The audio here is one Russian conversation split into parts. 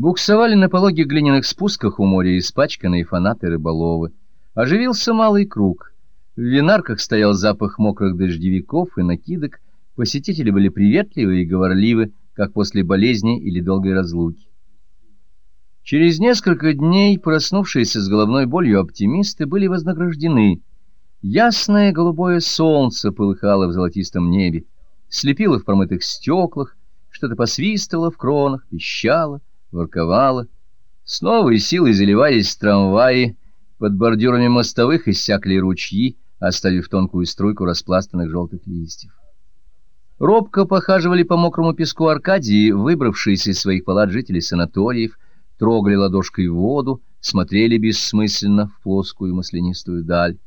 Буксовали на пологих глиняных спусках у моря испачканные фанаты рыболовы. Оживился малый круг. В винарках стоял запах мокрых дождевиков и накидок. Посетители были приветливы и говорливы, как после болезни или долгой разлуки. Через несколько дней проснувшиеся с головной болью оптимисты были вознаграждены. Ясное голубое солнце полыхало в золотистом небе, слепило в промытых стеклах, что-то посвистывало в кронах, пищало, ворковало. С новой силой заливались трамваи, под бордюрами мостовых иссякли ручьи, оставив тонкую струйку распластанных желтых листьев. Робко похаживали по мокрому песку Аркадии, выбравшиеся из своих палат жители санаториев, трогали ладошкой воду, смотрели бессмысленно в плоскую маслянистую даль.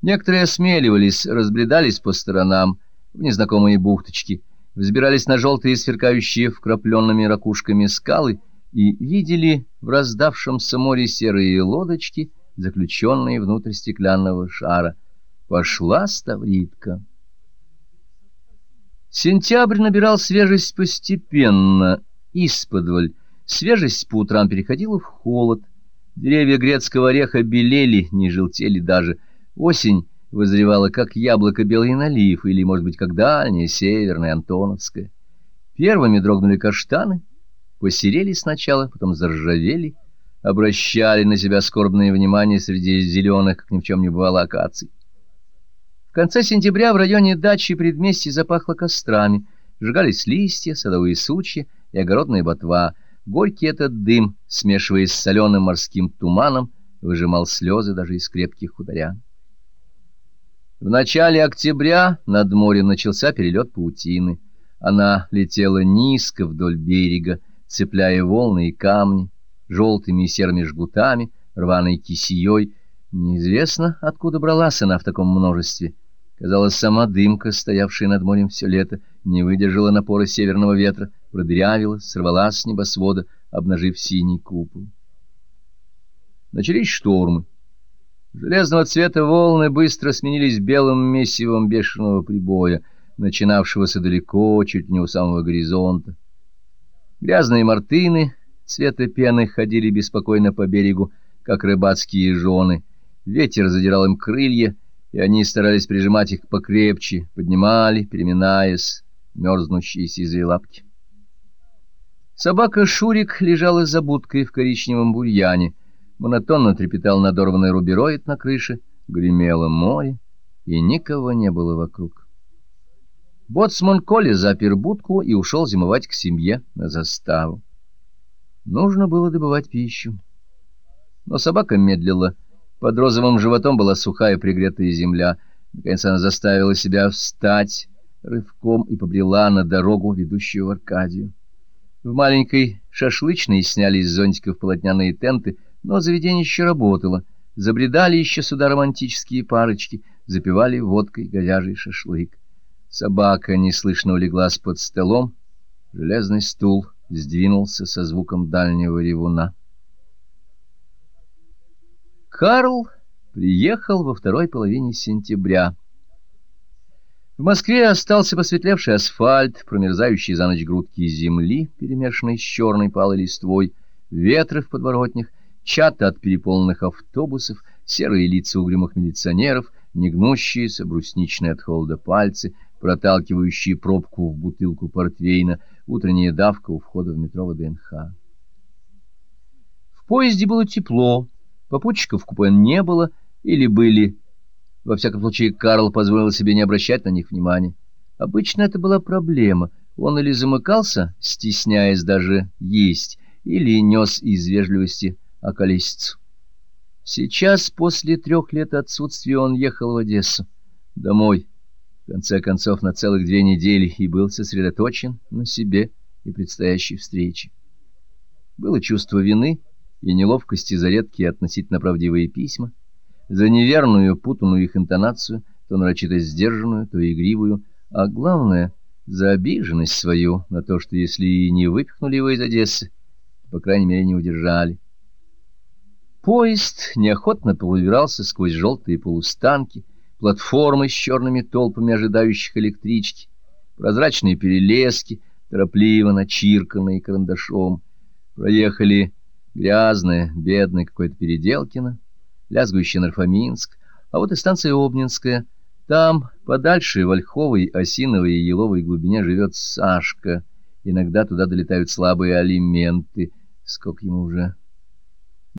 Некоторые осмеливались, разбредались по сторонам, в незнакомые бухточки, взбирались на желтые сверкающие вкрапленными ракушками скалы и видели в раздавшемся море серые лодочки, заключенные внутрь стеклянного шара. Пошла ставритка. Сентябрь набирал свежесть постепенно, исподволь. Свежесть по утрам переходила в холод. Деревья грецкого ореха белели, не желтели даже. Осень вызревала, как яблоко белый налив, или, может быть, как дальняя, северная, антоновская. Первыми дрогнули каштаны, посерели сначала, потом заржавели, обращали на себя скорбное внимание среди зеленых, как ни в чем не бывало, акаций. В конце сентября в районе дачи предместья запахло кострами, сжигались листья, садовые сучья и огородная ботва. Горький этот дым, смешиваясь с соленым морским туманом, выжимал слезы даже из крепких хуторян. В начале октября над морем начался перелет паутины. Она летела низко вдоль берега, цепляя волны и камни, желтыми и серыми жгутами, рваной кисеей, Неизвестно, откуда бралась она в таком множестве. Казалось, сама дымка, стоявшая над морем все лето, не выдержала напора северного ветра, продырявила, сорвалась с небосвода, обнажив синий купол. Начались штормы. Железного цвета волны быстро сменились белым месивом бешеного прибоя, начинавшегося далеко, чуть не у самого горизонта. Грязные мартыны цвета пены ходили беспокойно по берегу, как рыбацкие жены — Ветер задирал им крылья, и они старались прижимать их покрепче, поднимали, переминаясь, мерзнущие сизые лапки. Собака Шурик лежала за будкой в коричневом бурьяне, монотонно трепетал надорванный рубероид на крыше, гремело море, и никого не было вокруг. Боцман Коли запер будку и ушел зимовать к семье на заставу. Нужно было добывать пищу. Но собака медлила, под розовым животом была сухая пригретая земля. Наконец она заставила себя встать рывком и побрела на дорогу, ведущую в Аркадию. В маленькой шашлычной сняли из зонтиков полотняные тенты, но заведение еще работало. Забредали еще сюда романтические парочки, запивали водкой говяжий шашлык. Собака неслышно улеглась под столом, железный стул сдвинулся со звуком дальнего ревуна. Карл приехал во второй половине сентября. В Москве остался посветлевший асфальт, промерзающие за ночь грудки земли, перемешанные с черной палой листвой, ветры в подворотнях, чаты от переполненных автобусов, серые лица угрюмых милиционеров, негнущиеся, брусничные от холода пальцы, проталкивающие пробку в бутылку портвейна, утренняя давка у входа в метро ВДНХ. В поезде было тепло, Попутчиков в купе не было или были. Во всяком случае, Карл позволил себе не обращать на них внимания. Обычно это была проблема. Он или замыкался, стесняясь даже есть, или нес из вежливости околесицу. Сейчас, после трех лет отсутствия, он ехал в Одессу, домой, в конце концов, на целых две недели, и был сосредоточен на себе и предстоящей встрече. Было чувство вины, и неловкости за редкие относительно правдивые письма, за неверную, путанную их интонацию, то нарочито сдержанную, то игривую, а главное — за обиженность свою на то, что если и не выпихнули его из Одессы, по крайней мере, не удержали. Поезд неохотно пробирался сквозь желтые полустанки, платформы с черными толпами ожидающих электрички, прозрачные перелески, торопливо начирканные карандашом — Проехали грязное, бедное какое-то Переделкино, лязгующий Нарфоминск, а вот и станция Обнинская. Там, подальше, в ольховой, осиновой и еловой глубине живет Сашка. Иногда туда долетают слабые алименты. Сколько ему уже?